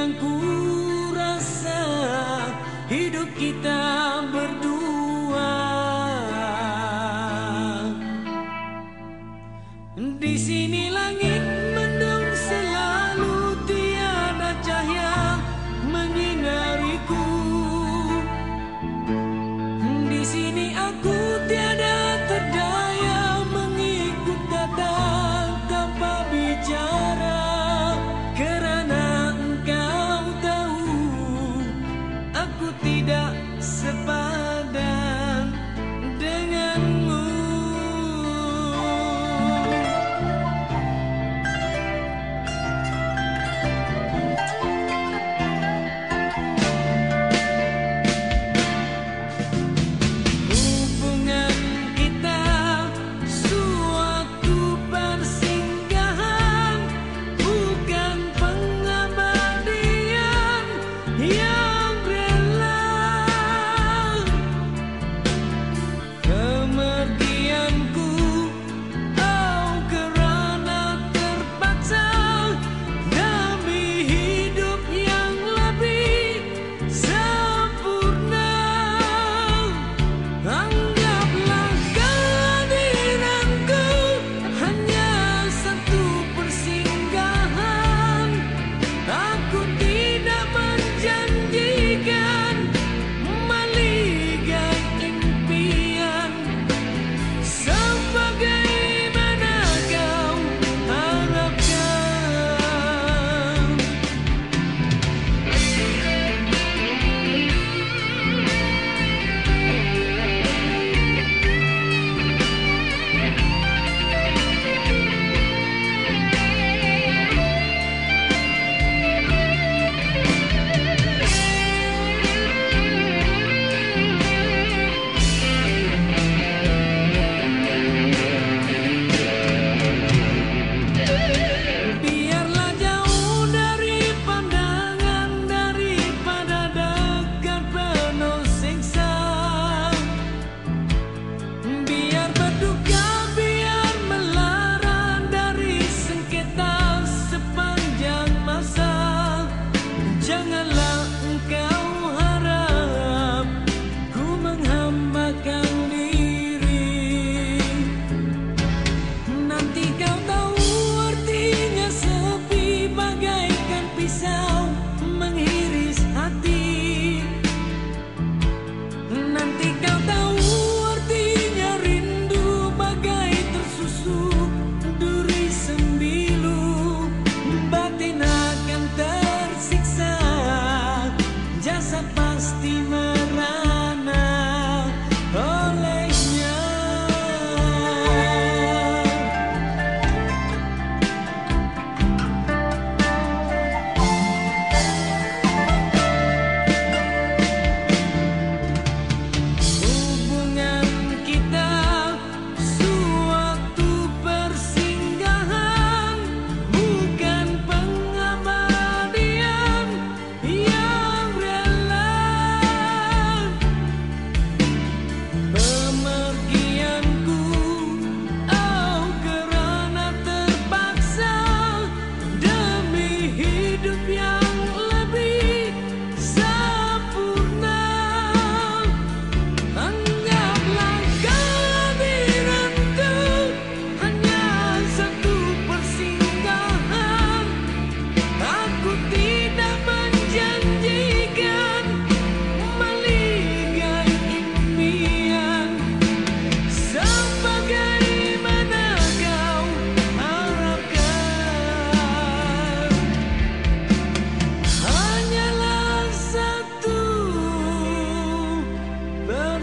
yang ku rasa hidup kita berdua. Di sini langit mendung selalu tiada cahaya menyinariku di sini aku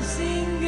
sing